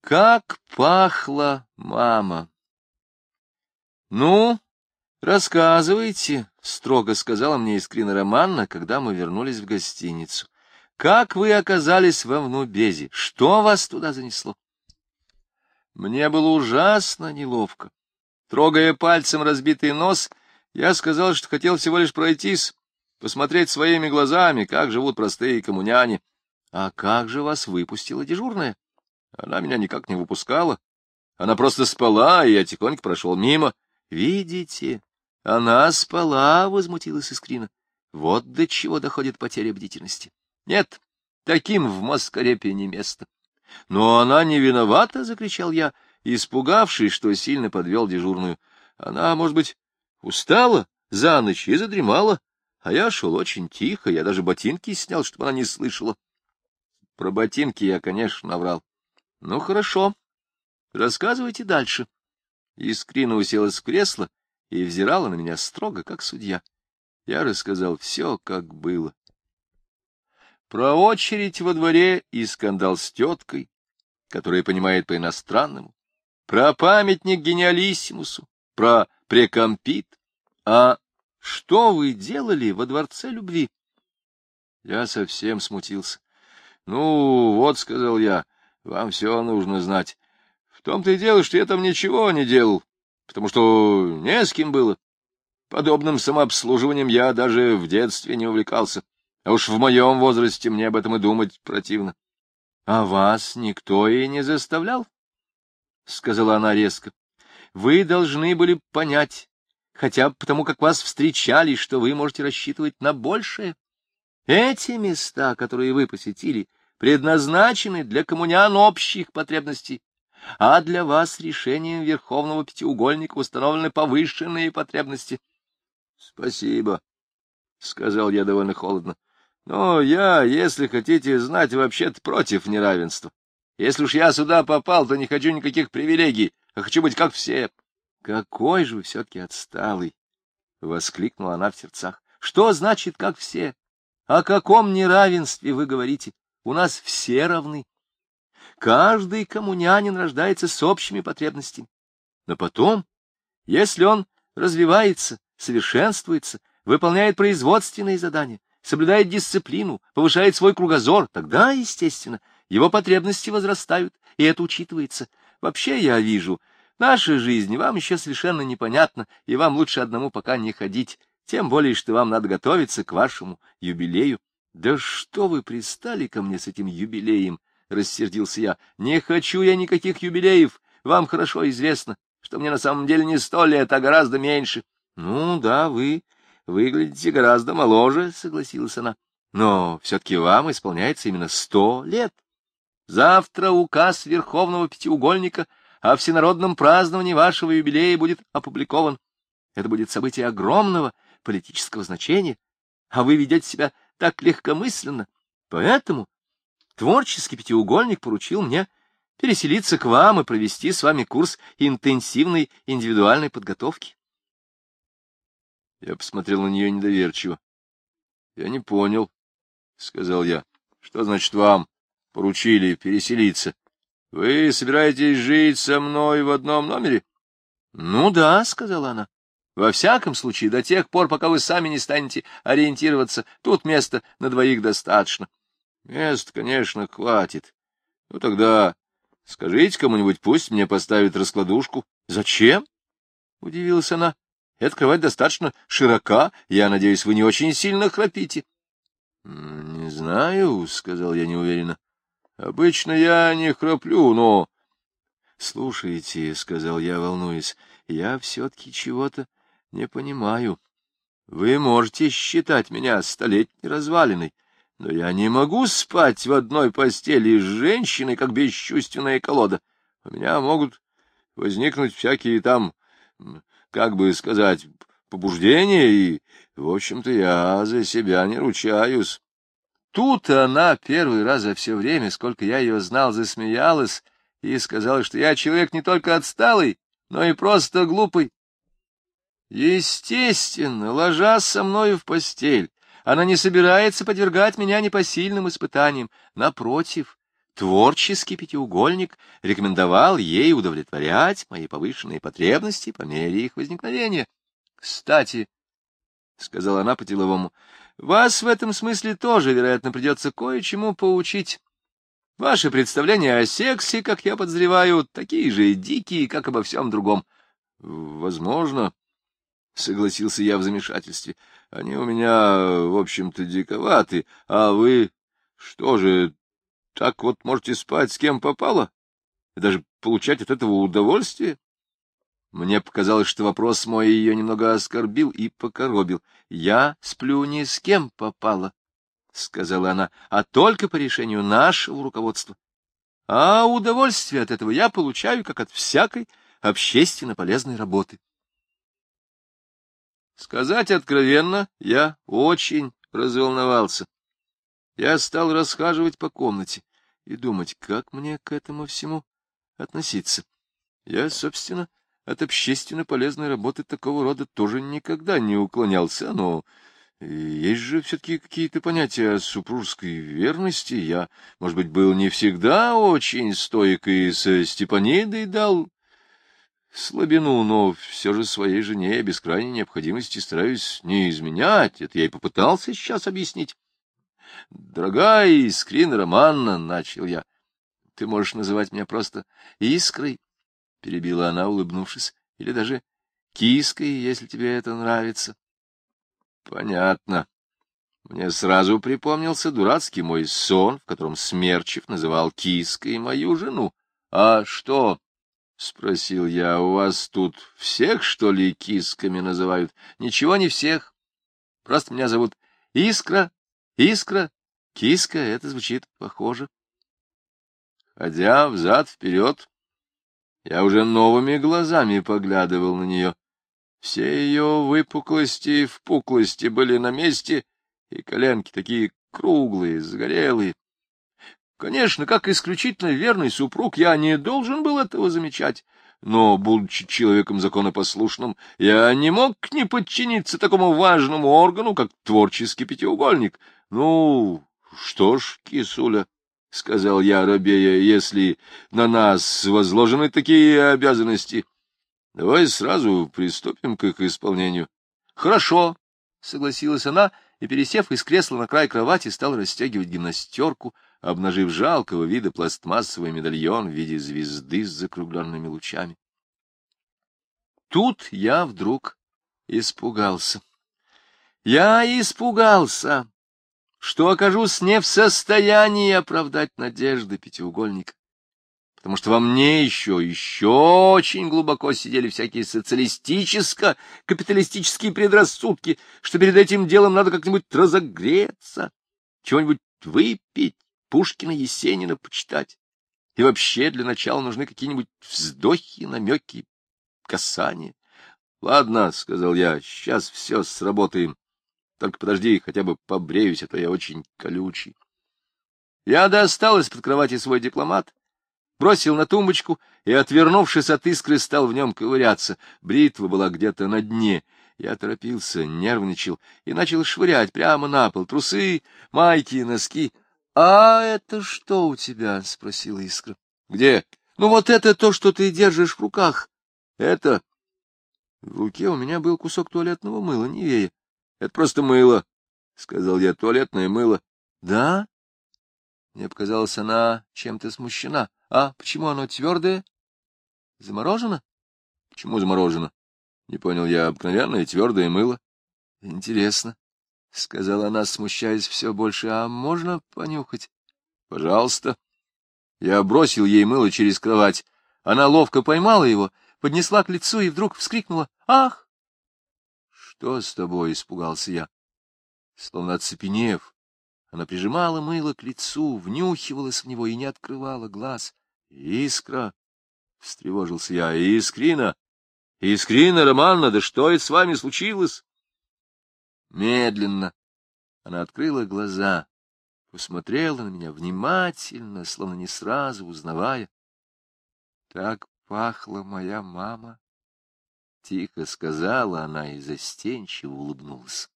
Как пахла мама! — Ну, рассказывайте, — строго сказала мне Искрина Романна, когда мы вернулись в гостиницу. — Как вы оказались во Внубезе? Что вас туда занесло? Мне было ужасно неловко. Трогая пальцем разбитый нос, я сказал, что хотел всего лишь пройтись, посмотреть своими глазами, как живут простые коммуняне. А как же вас выпустила дежурная? Она меня никак не выпускала. Она просто спала, и я тихонько прошел мимо. Видите, она спала, — возмутилась Искрина. Вот до чего доходит потеря бдительности. Нет, таким в Москарепе не место. Но она не виновата, — закричал я, испугавшись, что сильно подвел дежурную. Она, может быть, устала за ночь и задремала, а я шел очень тихо, я даже ботинки снял, чтобы она не слышала. Про ботинки я, конечно, наврал. Ну, хорошо. Рассказывайте дальше. Искрина уселась в кресло и взирала на меня строго, как судья. Я рассказал все, как было. Про очередь во дворе и скандал с теткой, которая понимает по-иностранному, про памятник гениалиссимусу, про прекомпит. А что вы делали во дворце любви? Я совсем смутился. — Ну, вот, — сказал я, вам все нужно знать. В том-то и дело, что я там ничего не делал, потому что не с кем было. Подобным самообслуживанием я даже в детстве не увлекался. А уж в моем возрасте мне об этом и думать противно. — А вас никто и не заставлял? — сказала она резко. — Вы должны были понять, хотя бы потому, как вас встречали, что вы можете рассчитывать на большее. Эти места, которые вы посетили, — предназначены для коммунян общих потребностей, а для вас решением Верховного Пятиугольника установлены повышенные потребности. — Спасибо, — сказал я довольно холодно. — Но я, если хотите знать, вообще-то против неравенства. Если уж я сюда попал, то не хочу никаких привилегий, а хочу быть как все. — Какой же вы все-таки отсталый! — воскликнула она в сердцах. — Что значит «как все»? О каком неравенстве вы говорите? У нас все равны. Каждый коммунянин рождается с общими потребностями. Но потом, если он развивается, совершенствуется, выполняет производственные задания, соблюдает дисциплину, повышает свой кругозор, тогда, естественно, его потребности возрастают, и это учитывается. Вообще я вижу, наша жизнь вам еще совершенно непонятна, и вам лучше одному пока не ходить, тем более, что вам надо готовиться к вашему юбилею. — Да что вы пристали ко мне с этим юбилеем? — рассердился я. — Не хочу я никаких юбилеев. Вам хорошо известно, что мне на самом деле не сто лет, а гораздо меньше. — Ну да, вы выглядите гораздо моложе, — согласилась она. — Но все-таки вам исполняется именно сто лет. Завтра указ Верховного Пятиугольника о всенародном праздновании вашего юбилея будет опубликован. Это будет событие огромного политического значения, а вы ведете себя так легкомысленно. Поэтому творческий пятиугольник поручил мне переселиться к вам и провести с вами курс интенсивной индивидуальной подготовки. Я посмотрел на нее недоверчиво. — Я не понял, — сказал я. — Что значит вам поручили переселиться? Вы собираетесь жить со мной в одном номере? — Ну да, — сказала она. Во всяком случае, до тех пор, пока вы сами не станете ориентироваться, тут места на двоих достаточно. Мест, конечно, хватит. Ну тогда скажите кому-нибудь, пусть мне поставит раскладушку. Зачем? — удивилась она. — Эта кровать достаточно широка. Я надеюсь, вы не очень сильно храпите. — Не знаю, — сказал я неуверенно. — Обычно я не храплю, но... — Слушайте, — сказал я, волнуясь, — я все-таки чего-то не понимаю. Вы можете считать меня столетней развалиной, но я не могу спать в одной постели с женщиной, как бесчувственная колода. У меня могут возникнуть всякие там, как бы сказать, побуждения, и, в общем-то, я за себя не ручаюсь. Тут она первый раз за все время, сколько я ее знал, засмеялась и сказала, что я человек не только отсталый, но и просто глупый. Естественно, ложась со мною в постель, она не собирается подвергать меня непосильным испытаниям. Напротив, творческий пятиугольник рекомендовал ей удовлетворять мои повышенные потребности по мере их возникновения. Кстати, — сказала она по-деловому, — вас в этом смысле тоже, вероятно, придется кое-чему поучить. Ваши представления о сексе, как я подозреваю, такие же дикие, как обо всем другом. — Возможно, — согласился я в замешательстве. — Они у меня, в общем-то, диковаты. А вы что же, так вот можете спать с кем попало? И даже получать от этого удовольствие? Мне показалось, что вопрос мой ее немного оскорбил и покоробил. Я сплю не с кем попало, — сказала она, — а только по решению нашего руководства. А удовольствие от этого я получаю, как от всякой общественно полезной работы. Сказать откровенно, я очень разволновался. Я стал расхаживать по комнате и думать, как мне к этому всему относиться. Я, собственно, от общественно полезной работы такого рода тоже никогда не уклонялся, но есть же все-таки какие-то понятия о супружеской верности. Я, может быть, был не всегда очень стойк и со Степанидой дал слабину, но все же своей жене без крайней необходимости стараюсь не изменять. Это я и попытался сейчас объяснить. — Дорогая Искрина Романна, — начал я, — ты можешь называть меня просто Искрой, — перебила она, улыбнувшись, — или даже Киской, если тебе это нравится. — Понятно. Мне сразу припомнился дурацкий мой сон, в котором Смерчев называл Киской мою жену. — А что? — спросил я. — У вас тут всех, что ли, кисками называют? — Ничего не всех. Просто меня зовут Искра, Искра, Киска — это звучит похоже. Ходя взад-вперед, я уже новыми глазами поглядывал на нее. Все ее выпуклости и впуклости были на месте, и коленки такие круглые, загорелые. Конечно, как исключительно верный супруг, я не должен был этого замечать, но, будучи человеком законопослушным, я не мог не подчиниться такому важному органу, как творческий пятиугольник. Ну, что ж, кисуля, — сказал я, робея, — если на нас возложены такие обязанности, давай сразу приступим к их исполнению. — Хорошо, — согласилась она, и, пересев из кресла на край кровати, стала расстегивать гимнастерку, обнажив жалкого вида пластмассовый медальон в виде звезды с закругленными лучами. Тут я вдруг испугался. Я испугался, что окажусь не в состоянии оправдать надежды пятиугольника, потому что во мне еще, еще очень глубоко сидели всякие социалистическо-капиталистические предрассудки, что перед этим делом надо как-нибудь разогреться, чего-нибудь выпить, Пушкина, Есенина почитать. И вообще для начала нужны какие-нибудь вздохи, намеки, касания. — Ладно, — сказал я, — сейчас все сработаем. Только подожди, хотя бы побреюсь, а то я очень колючий. Я достал из-под кровати свой дипломат, бросил на тумбочку и, отвернувшись от искры, стал в нем ковыряться. Бритва была где-то на дне. Я торопился, нервничал и начал швырять прямо на пол трусы, майки, носки. — А это что у тебя? — спросила искра. — Где? — Ну вот это то, что ты держишь в руках. — Это... В руке у меня был кусок туалетного мыла, Невея. Это просто мыло, — сказал я, — туалетное мыло. — Да? Мне показалось, она чем-то смущена. А почему оно твердое? Заморожено? Почему заморожено? Не понял я, обыкновенное твердое мыло. Интересно, — сказала она, смущаясь все больше. А можно понюхать? Пожалуйста. Я бросил ей мыло через кровать. Она ловко поймала его, поднесла к лицу и вдруг вскрикнула. Ах! Что с тобой? — испугался я. Словно оцепенев, она прижимала мыло к лицу, внюхивалась в него и не открывала глаз. «Искра!» — встревожился я. «Искрина! Искрина Романна, да что это с вами случилось?» Медленно она открыла глаза, посмотрела на меня внимательно, словно не сразу узнавая. Так пахла моя мама. — тихо сказала она и застенчиво улыбнулась.